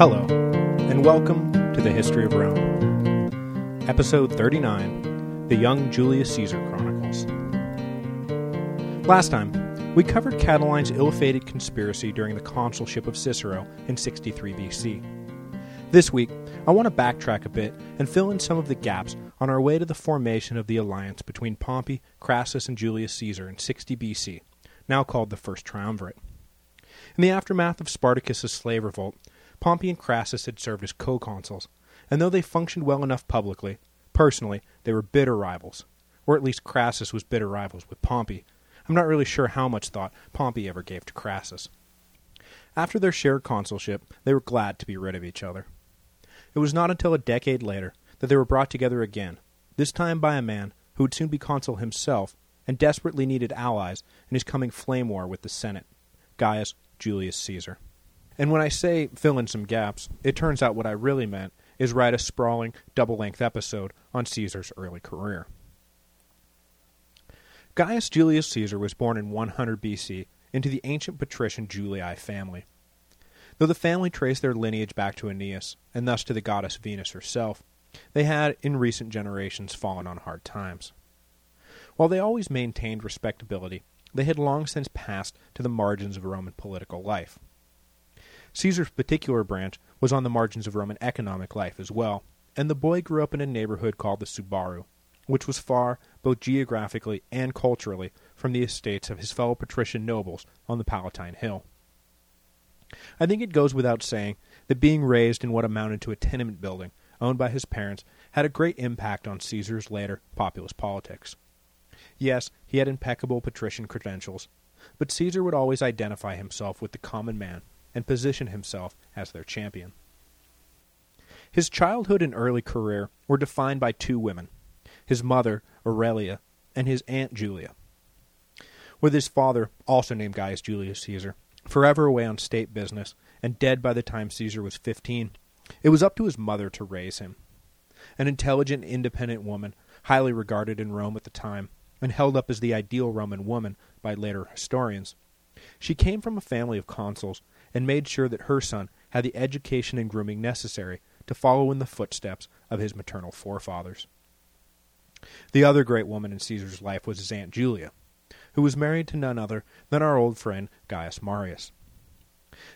Hello, and welcome to the History of Rome. Episode 39 The Young Julius Caesar Chronicles. Last time, we covered Catiline's ill fated conspiracy during the consulship of Cicero in 63 BC. This week, I want to backtrack a bit and fill in some of the gaps on our way to the formation of the alliance between Pompey, Crassus, and Julius Caesar in 60 BC, now called the First Triumvirate. In the aftermath of Spartacus's slave revolt, Pompey and Crassus had served as co-consuls, and though they functioned well enough publicly, personally they were bitter rivals, or at least Crassus was bitter rivals with Pompey. I'm not really sure how much thought Pompey ever gave to Crassus. After their shared consulship, they were glad to be rid of each other. It was not until a decade later that they were brought together again, this time by a man who would soon be consul himself and desperately needed allies in his coming flame war with the Senate, Gaius Julius Caesar. And when I say fill in some gaps, it turns out what I really meant is write a sprawling, double-length episode on Caesar's early career. Gaius Julius Caesar was born in 100 BC into the ancient patrician Julii family. Though the family traced their lineage back to Aeneas, and thus to the goddess Venus herself, they had, in recent generations, fallen on hard times. While they always maintained respectability, they had long since passed to the margins of Roman political life. Caesar's particular branch was on the margins of Roman economic life as well, and the boy grew up in a neighborhood called the Subura, which was far, both geographically and culturally, from the estates of his fellow patrician nobles on the Palatine Hill. I think it goes without saying that being raised in what amounted to a tenement building owned by his parents had a great impact on Caesar's later populist politics. Yes, he had impeccable patrician credentials, but Caesar would always identify himself with the common man and position himself as their champion. His childhood and early career were defined by two women, his mother, Aurelia, and his aunt Julia. With his father, also named Gaius Julius Caesar, forever away on state business and dead by the time Caesar was 15, it was up to his mother to raise him. An intelligent, independent woman, highly regarded in Rome at the time, and held up as the ideal Roman woman by later historians. She came from a family of consuls and made sure that her son had the education and grooming necessary to follow in the footsteps of his maternal forefathers. The other great woman in Caesar's life was his Aunt Julia, who was married to none other than our old friend Gaius Marius.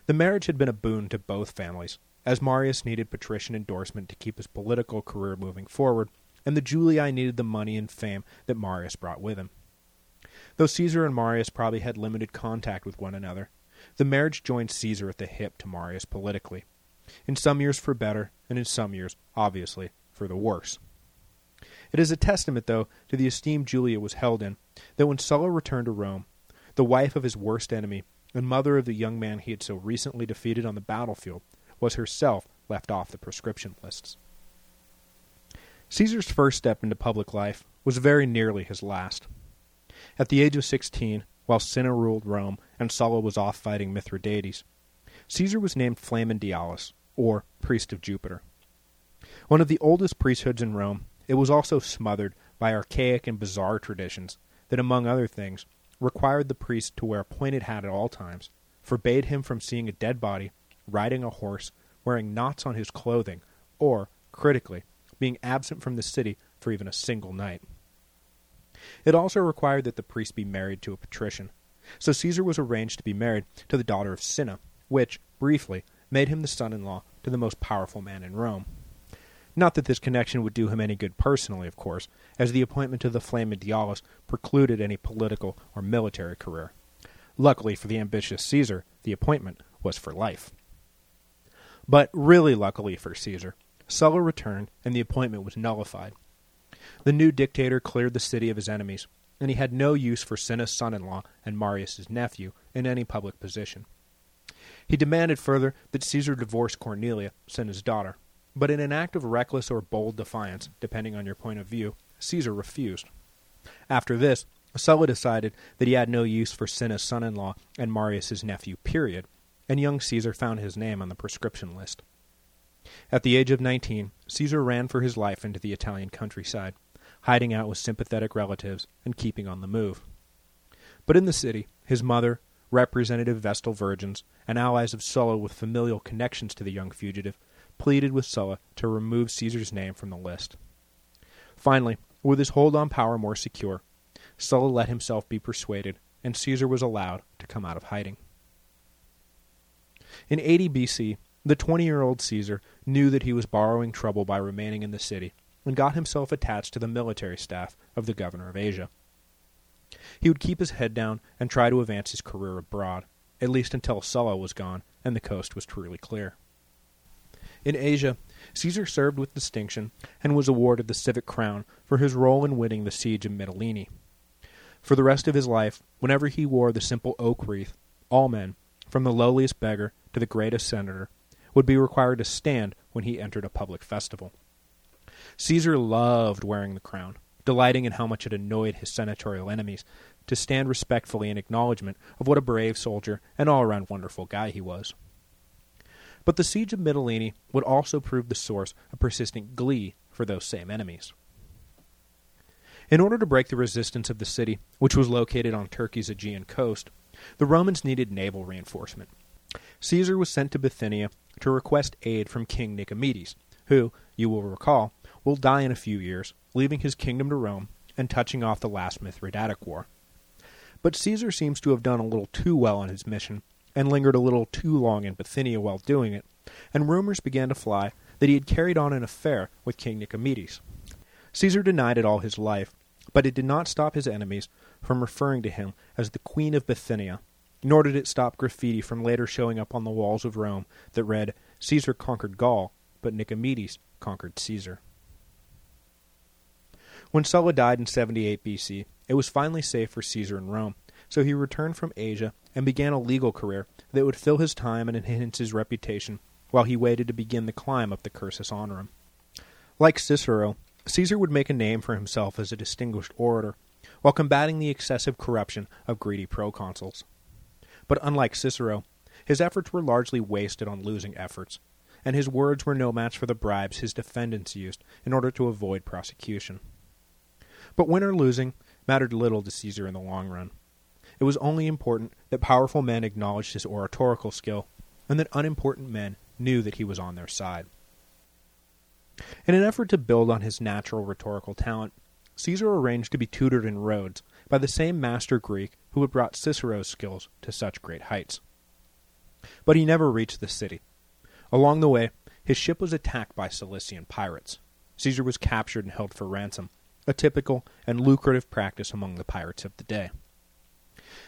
The marriage had been a boon to both families, as Marius needed patrician endorsement to keep his political career moving forward, and the Julii needed the money and fame that Marius brought with him. Though Caesar and Marius probably had limited contact with one another, the marriage joined Caesar at the hip to Marius politically, in some years for better, and in some years, obviously, for the worse. It is a testament, though, to the esteem Julia was held in, that when Sulla returned to Rome, the wife of his worst enemy, and mother of the young man he had so recently defeated on the battlefield, was herself left off the proscription lists. Caesar's first step into public life was very nearly his last. At the age of 16, while Cinna ruled Rome and Sulla was off fighting Mithridates, Caesar was named Flamen Dialis, or Priest of Jupiter. One of the oldest priesthoods in Rome, it was also smothered by archaic and bizarre traditions that, among other things, required the priest to wear a pointed hat at all times, forbade him from seeing a dead body, riding a horse, wearing knots on his clothing, or, critically, being absent from the city for even a single night. It also required that the priest be married to a patrician, so Caesar was arranged to be married to the daughter of Cinna, which, briefly, made him the son-in-law to the most powerful man in Rome. Not that this connection would do him any good personally, of course, as the appointment to the Flamen Dialis precluded any political or military career. Luckily for the ambitious Caesar, the appointment was for life. But really luckily for Caesar, Sulla returned and the appointment was nullified. The new dictator cleared the city of his enemies, and he had no use for Cinna's son-in-law and Marius's nephew in any public position. He demanded further that Caesar divorce Cornelia, Cinna's daughter, but in an act of reckless or bold defiance, depending on your point of view, Caesar refused. After this, Sulla decided that he had no use for Cinna's son-in-law and Marius's nephew, period, and young Caesar found his name on the proscription list. At the age of 19, Caesar ran for his life into the Italian countryside, hiding out with sympathetic relatives and keeping on the move. But in the city, his mother, representative Vestal virgins, and allies of Sulla with familial connections to the young fugitive, pleaded with Sulla to remove Caesar's name from the list. Finally, with his hold on power more secure, Sulla let himself be persuaded, and Caesar was allowed to come out of hiding. In 80 BC, the 20-year-old Caesar knew that he was borrowing trouble by remaining in the city, and got himself attached to the military staff of the governor of Asia. He would keep his head down and try to advance his career abroad, at least until Sulla was gone and the coast was truly clear. In Asia, Caesar served with distinction and was awarded the civic crown for his role in winning the siege of Mytilene. For the rest of his life, whenever he wore the simple oak wreath, all men, from the lowliest beggar to the greatest senator, would be required to stand when he entered a public festival. Caesar loved wearing the crown, delighting in how much it annoyed his senatorial enemies, to stand respectfully in acknowledgment of what a brave soldier and all-around wonderful guy he was. But the siege of Mytilene would also prove the source of persistent glee for those same enemies. In order to break the resistance of the city, which was located on Turkey's Aegean coast, the Romans needed naval reinforcement. Caesar was sent to Bithynia to request aid from King Nicomedes, who, you will recall, will die in a few years, leaving his kingdom to Rome and touching off the last Mithridatic War. But Caesar seems to have done a little too well on his mission, and lingered a little too long in Bithynia while doing it, and rumors began to fly that he had carried on an affair with King Nicomedes. Caesar denied it all his life, but it did not stop his enemies from referring to him as the Queen of Bithynia, nor did it stop graffiti from later showing up on the walls of Rome that read, Caesar conquered Gaul, but Nicomedes conquered Caesar. When Sulla died in 78 BC, it was finally safe for Caesar in Rome, so he returned from Asia and began a legal career that would fill his time and enhance his reputation while he waited to begin the climb up the cursus honorum. Like Cicero, Caesar would make a name for himself as a distinguished orator, while combating the excessive corruption of greedy proconsuls. But unlike Cicero, his efforts were largely wasted on losing efforts, and his words were no match for the bribes his defendants used in order to avoid prosecution. But win or losing mattered little to Caesar in the long run. It was only important that powerful men acknowledged his oratorical skill, and that unimportant men knew that he was on their side. In an effort to build on his natural rhetorical talent, Caesar arranged to be tutored in Rhodes by the same master Greek who had brought Cicero's skills to such great heights. But he never reached the city. Along the way, his ship was attacked by Cilician pirates. Caesar was captured and held for ransom, a typical and lucrative practice among the pirates of the day.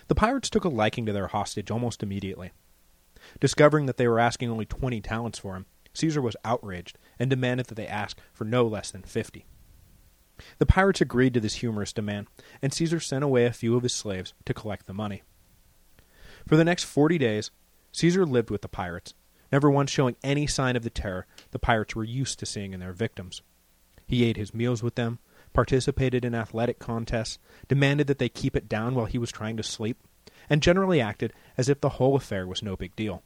The pirates took a liking to their hostage almost immediately. Discovering that they were asking only 20 talents for him, Caesar was outraged and demanded that they ask for no less than 50. The pirates agreed to this humorous demand, and Caesar sent away a few of his slaves to collect the money. For the next 40 days, Caesar lived with the pirates, never once showing any sign of the terror the pirates were used to seeing in their victims. He ate his meals with them, participated in athletic contests, demanded that they keep it down while he was trying to sleep, and generally acted as if the whole affair was no big deal.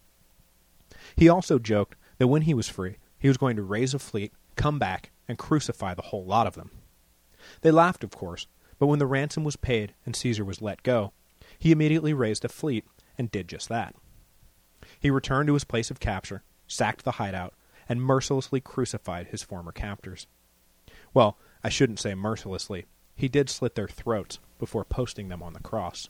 He also joked that when he was free, he was going to raise a fleet, come back, and crucify the whole lot of them. They laughed, of course, but when the ransom was paid and Caesar was let go, he immediately raised a fleet and did just that. He returned to his place of capture, sacked the hideout, and mercilessly crucified his former captors. Well, I shouldn't say mercilessly. He did slit their throats before posting them on the cross.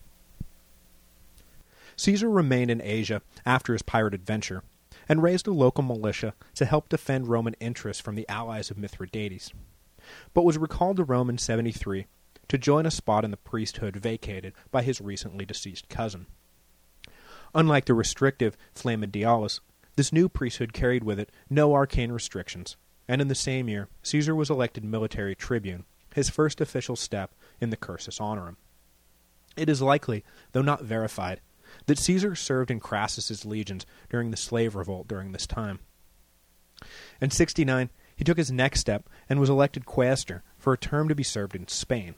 Caesar remained in Asia after his pirate adventure, and raised a local militia to help defend Roman interests from the allies of Mithridates, but was recalled to Rome in 73 to join a spot in the priesthood vacated by his recently deceased cousin. Unlike the restrictive Flamen Dialis, this new priesthood carried with it no arcane restrictions, and in the same year Caesar was elected military tribune, his first official step in the cursus honorum. It is likely, though not verified, that Caesar served in Crassus's legions during the slave revolt during this time. In 69, he took his next step and was elected quaestor for a term to be served in Spain.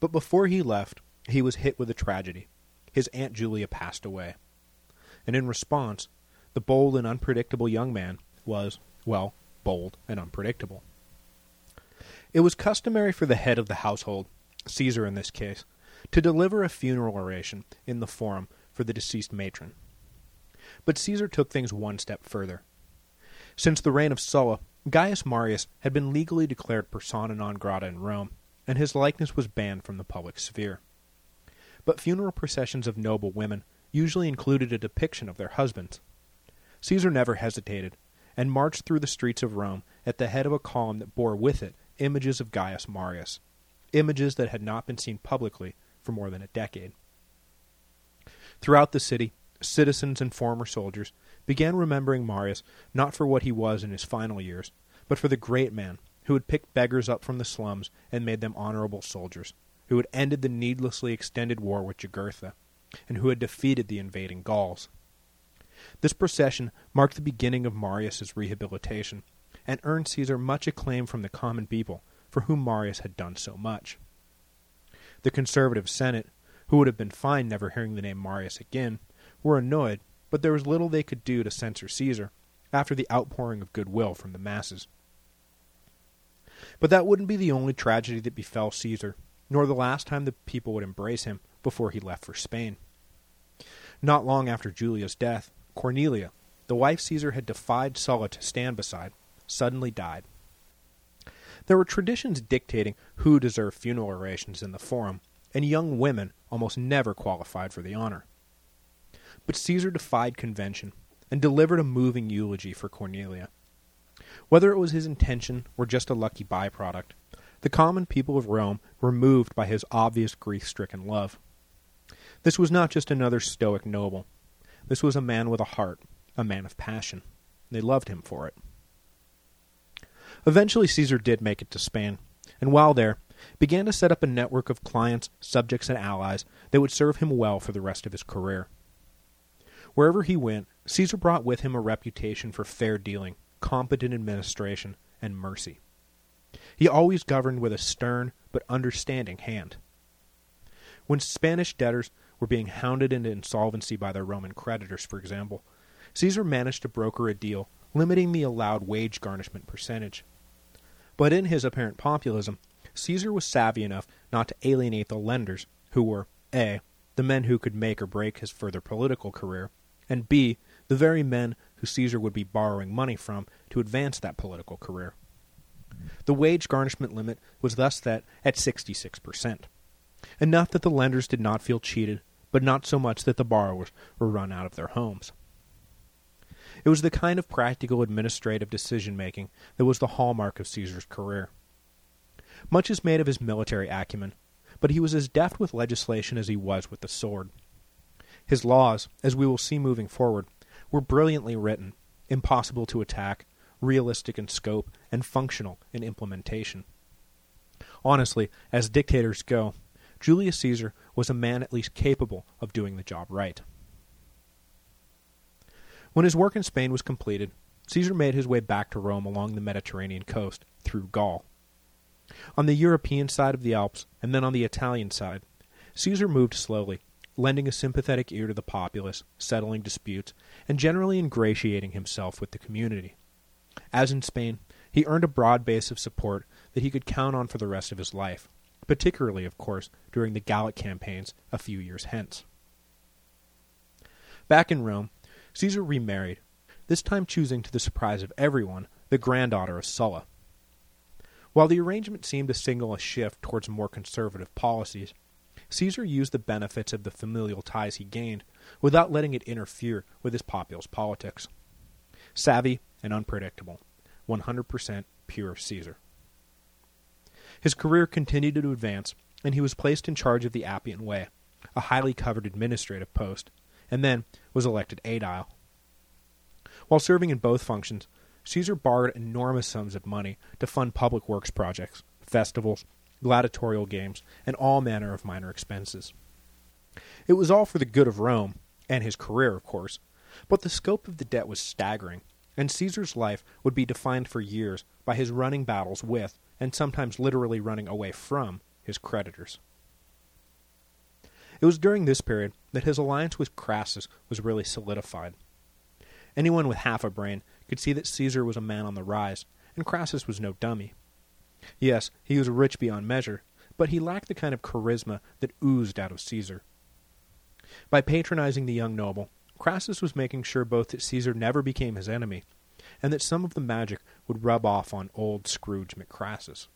But before he left, he was hit with a tragedy. His Aunt Julia passed away. And in response, the bold and unpredictable young man was, well, bold and unpredictable. It was customary for the head of the household, Caesar in this case, to deliver a funeral oration in the Forum for the deceased matron. But Caesar took things one step further. Since the reign of Sulla, Gaius Marius had been legally declared persona non grata in Rome, and his likeness was banned from the public sphere. But funeral processions of noble women usually included a depiction of their husbands. Caesar never hesitated, and marched through the streets of Rome at the head of a column that bore with it images of Gaius Marius, images that had not been seen publicly for more than a decade. Throughout the city, citizens and former soldiers began remembering Marius not for what he was in his final years, but for the great man who had picked beggars up from the slums and made them honorable soldiers, who had ended the needlessly extended war with Jugurtha, and who had defeated the invading Gauls. This procession marked the beginning of Marius's rehabilitation, and earned Caesar much acclaim from the common people for whom Marius had done so much. The conservative Senate, who would have been fine never hearing the name Marius again, were annoyed, but there was little they could do to censor Caesar after the outpouring of goodwill from the masses. But that wouldn't be the only tragedy that befell Caesar, nor the last time the people would embrace him before he left for Spain. Not long after Julia's death, Cornelia, the wife Caesar had defied Sulla to stand beside, suddenly died. There were traditions dictating who deserved funeral orations in the Forum, and young women almost never qualified for the honor. But Caesar defied convention and delivered a moving eulogy for Cornelia. Whether it was his intention or just a lucky byproduct, the common people of Rome were moved by his obvious grief-stricken love. This was not just another stoic noble. This was a man with a heart, a man of passion. They loved him for it. Eventually Caesar did make it to Spain, and while there, began to set up a network of clients, subjects, and allies that would serve him well for the rest of his career. Wherever he went, Caesar brought with him a reputation for fair dealing, competent administration, and mercy. He always governed with a stern but understanding hand. When Spanish debtors were being hounded into insolvency by their Roman creditors, for example, Caesar managed to broker a deal limiting the allowed wage garnishment percentage. But in his apparent populism, Caesar was savvy enough not to alienate the lenders, who were a. the men who could make or break his further political career, and b. the very men who Caesar would be borrowing money from to advance that political career. The wage garnishment limit was thus set at 66%, enough that the lenders did not feel cheated, but not so much that the borrowers were run out of their homes. It was the kind of practical administrative decision-making that was the hallmark of Caesar's career. Much is made of his military acumen, but he was as deft with legislation as he was with the sword. His laws, as we will see moving forward, were brilliantly written, impossible to attack, realistic in scope, and functional in implementation. Honestly, as dictators go, Julius Caesar was a man at least capable of doing the job right. When his work in Spain was completed, Caesar made his way back to Rome along the Mediterranean coast, through Gaul. On the European side of the Alps, and then on the Italian side, Caesar moved slowly, lending a sympathetic ear to the populace, settling disputes, and generally ingratiating himself with the community. As in Spain, he earned a broad base of support that he could count on for the rest of his life, particularly, of course, during the Gallic campaigns a few years hence. Back in Rome, Caesar remarried, this time choosing to the surprise of everyone the granddaughter of Sulla. While the arrangement seemed to signal a shift towards more conservative policies, Caesar used the benefits of the familial ties he gained without letting it interfere with his populace politics. Savvy and unpredictable, 100% pure Caesar. His career continued to advance, and he was placed in charge of the Appian Way, a highly covered administrative post, and then was elected aedile. While serving in both functions, Caesar borrowed enormous sums of money to fund public works projects, festivals, gladiatorial games, and all manner of minor expenses. It was all for the good of Rome, and his career, of course, but the scope of the debt was staggering, and Caesar's life would be defined for years by his running battles with, and sometimes literally running away from, his creditors. It was during this period that his alliance with Crassus was really solidified. Anyone with half a brain could see that Caesar was a man on the rise, and Crassus was no dummy. Yes, he was rich beyond measure, but he lacked the kind of charisma that oozed out of Caesar. By patronizing the young noble, Crassus was making sure both that Caesar never became his enemy, and that some of the magic would rub off on old Scrooge McCrassus.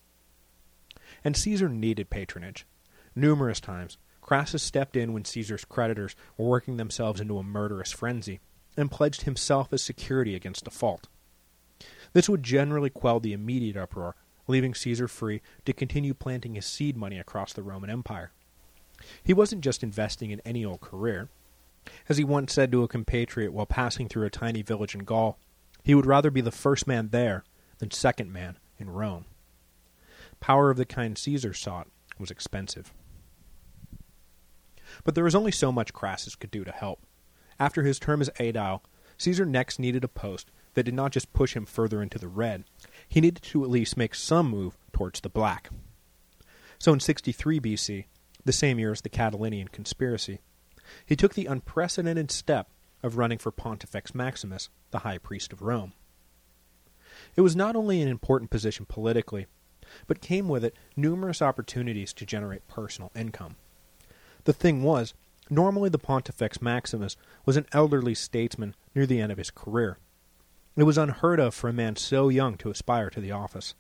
And Caesar needed patronage. Numerous times, Crassus stepped in when Caesar's creditors were working themselves into a murderous frenzy, and pledged himself as security against default. This would generally quell the immediate uproar, leaving Caesar free to continue planting his seed money across the Roman Empire. He wasn't just investing in any old career. As he once said to a compatriot while passing through a tiny village in Gaul, he would rather be the first man there than second man in Rome. Power of the kind Caesar sought was expensive. But there was only so much Crassus could do to help. After his term as aedile, Caesar next needed a post that did not just push him further into the red, he needed to at least make some move towards the black. So in 63 BC, the same year as the Catiline conspiracy, he took the unprecedented step of running for Pontifex Maximus, the high priest of Rome. It was not only an important position politically, but came with it numerous opportunities to generate personal income. The thing was, normally the Pontifex Maximus was an elderly statesman near the end of his career. It was unheard of for a man so young to aspire to the office.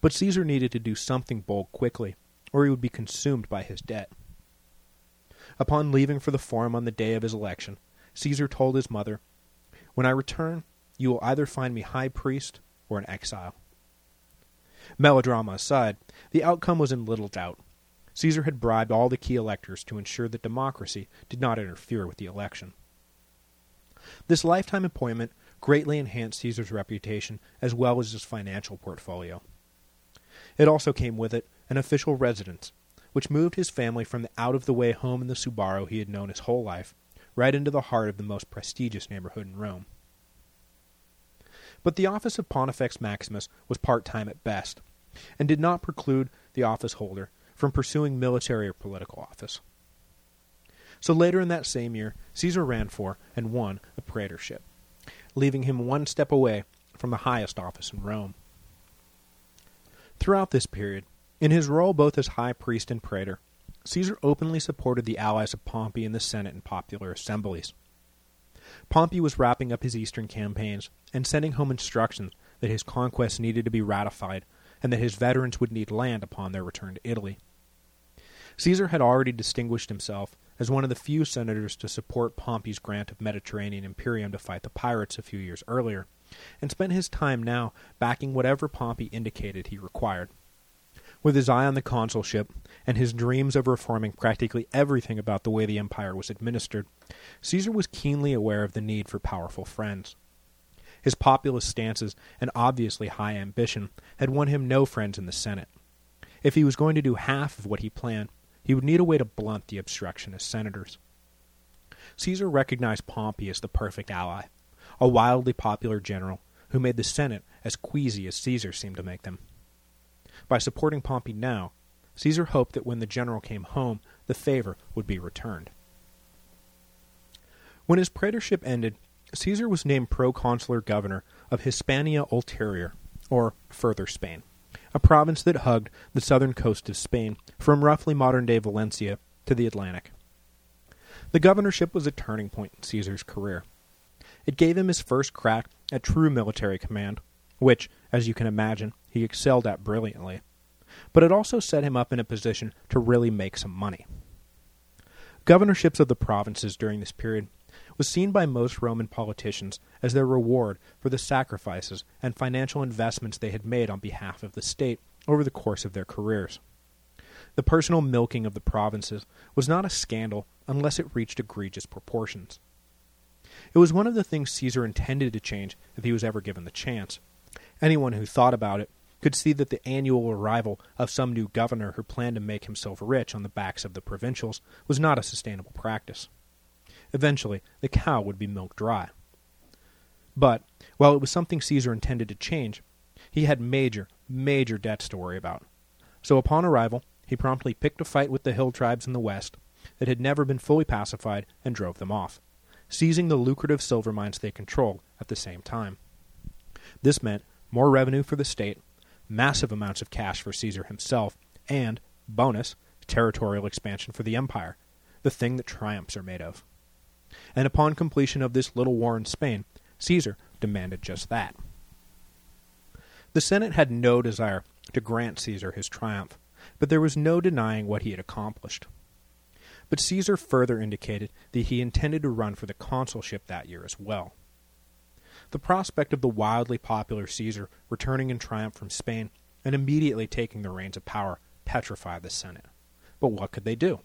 But Caesar needed to do something bold quickly, or he would be consumed by his debt. Upon leaving for the forum on the day of his election, Caesar told his mother, When I return, you will either find me high priest or an exile. Melodrama aside, the outcome was in little doubt. Caesar had bribed all the key electors to ensure that democracy did not interfere with the election. This lifetime appointment greatly enhanced Caesar's reputation as well as his financial portfolio. It also came with it an official residence, which moved his family from the out-of-the-way home in the Subura he had known his whole life, right into the heart of the most prestigious neighborhood in Rome. But the office of Pontifex Maximus was part-time at best, and did not preclude the office holder from pursuing military or political office. So later in that same year, Caesar ran for and won a praetorship, leaving him one step away from the highest office in Rome. Throughout this period, in his role both as high priest and praetor, Caesar openly supported the allies of Pompey in the Senate and popular assemblies. Pompey was wrapping up his eastern campaigns and sending home instructions that his conquests needed to be ratified and that his veterans would need land upon their return to Italy. Caesar had already distinguished himself as one of the few senators to support Pompey's grant of Mediterranean Imperium to fight the pirates a few years earlier, and spent his time now backing whatever Pompey indicated he required. With his eye on the consulship, and his dreams of reforming practically everything about the way the empire was administered, Caesar was keenly aware of the need for powerful friends. His populist stances and obviously high ambition had won him no friends in the Senate. If he was going to do half of what he planned, he would need a way to blunt the obstructionist senators. Caesar recognized Pompey as the perfect ally, a wildly popular general who made the Senate as queasy as Caesar seemed to make them. By supporting Pompey now, Caesar hoped that when the general came home, the favor would be returned. When his praetorship ended, Caesar was named proconsular governor of Hispania Ulterior, or Further Spain a province that hugged the southern coast of Spain from roughly modern-day Valencia to the Atlantic. The governorship was a turning point in Caesar's career. It gave him his first crack at true military command, which, as you can imagine, he excelled at brilliantly. But it also set him up in a position to really make some money. Governorships of the provinces during this period was seen by most Roman politicians as their reward for the sacrifices and financial investments they had made on behalf of the state over the course of their careers. The personal milking of the provinces was not a scandal unless it reached egregious proportions. It was one of the things Caesar intended to change if he was ever given the chance. Anyone who thought about it could see that the annual arrival of some new governor who planned to make himself rich on the backs of the provincials was not a sustainable practice. Eventually, the cow would be milked dry. But, while it was something Caesar intended to change, he had major, major debts to worry about. So upon arrival, he promptly picked a fight with the hill tribes in the west that had never been fully pacified and drove them off, seizing the lucrative silver mines they controlled at the same time. This meant more revenue for the state, massive amounts of cash for Caesar himself, and Bonus, territorial expansion for the empire, the thing that triumphs are made of. And upon completion of this little war in Spain, Caesar demanded just that. The Senate had no desire to grant Caesar his triumph, but there was no denying what he had accomplished. But Caesar further indicated that he intended to run for the consulship that year as well. The prospect of the wildly popular Caesar returning in triumph from Spain and immediately taking the reins of power petrified the Senate. But what could they do?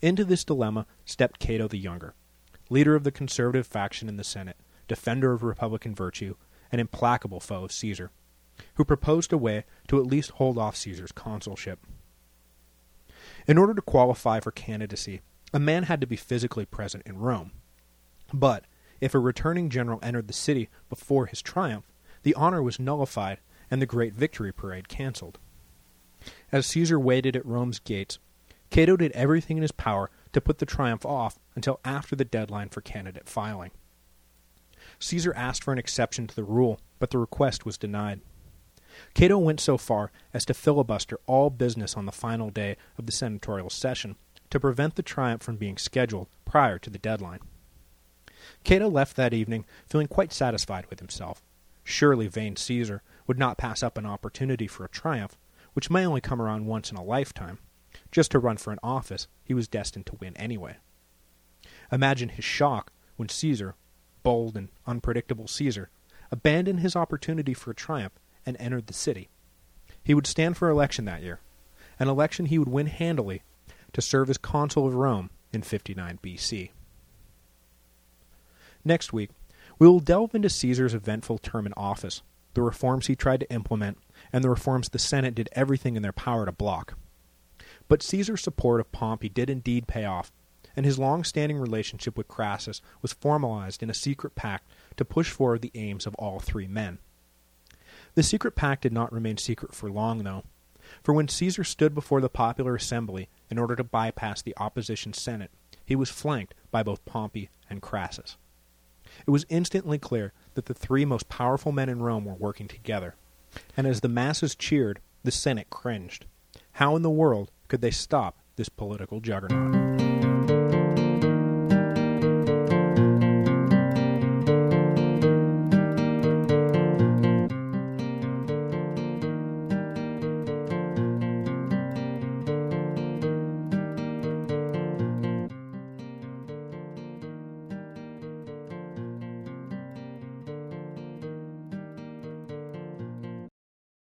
Into this dilemma stepped Cato the Younger, leader of the conservative faction in the Senate, defender of Republican virtue, and implacable foe of Caesar, who proposed a way to at least hold off Caesar's consulship. In order to qualify for candidacy, a man had to be physically present in Rome. But if a returning general entered the city before his triumph, the honor was nullified and the great victory parade cancelled. As Caesar waited at Rome's gates, Cato did everything in his power to put the triumph off until after the deadline for candidate filing. Caesar asked for an exception to the rule, but the request was denied. Cato went so far as to filibuster all business on the final day of the senatorial session to prevent the triumph from being scheduled prior to the deadline. Cato left that evening feeling quite satisfied with himself. Surely vain Caesar would not pass up an opportunity for a triumph, which may only come around once in a lifetime, just to run for an office he was destined to win anyway. Imagine his shock when Caesar, bold and unpredictable Caesar, abandoned his opportunity for a triumph and entered the city. He would stand for election that year, an election he would win handily to serve as consul of Rome in 59 BC. Next week, we will delve into Caesar's eventful term in office, the reforms he tried to implement, and the reforms the Senate did everything in their power to block. But Caesar's support of Pompey did indeed pay off, and his long-standing relationship with Crassus was formalized in a secret pact to push forward the aims of all three men. The secret pact did not remain secret for long, though, for when Caesar stood before the popular assembly in order to bypass the opposition Senate, he was flanked by both Pompey and Crassus. It was instantly clear that the three most powerful men in Rome were working together, and as the masses cheered, the Senate cringed. How in the world could they stop this political juggernaut?